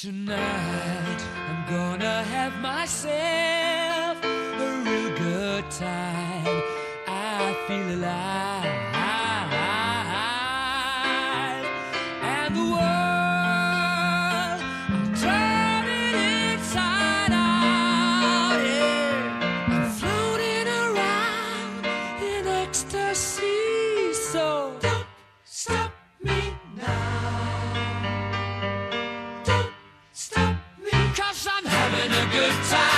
Tonight, I'm gonna have myself a real good time. I feel alive. And the world. good time.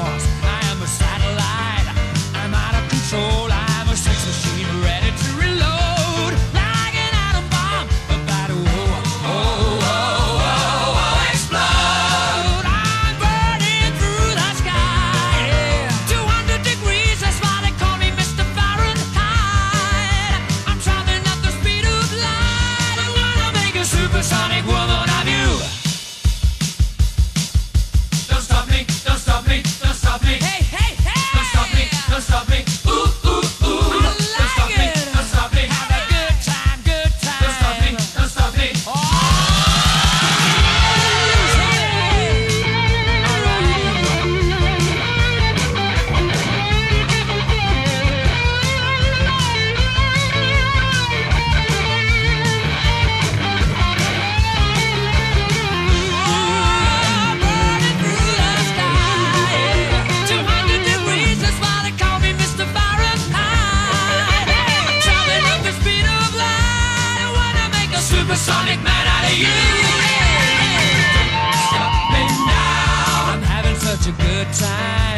lost. supersonic man out of you. Stop me now, I'm having such a good time.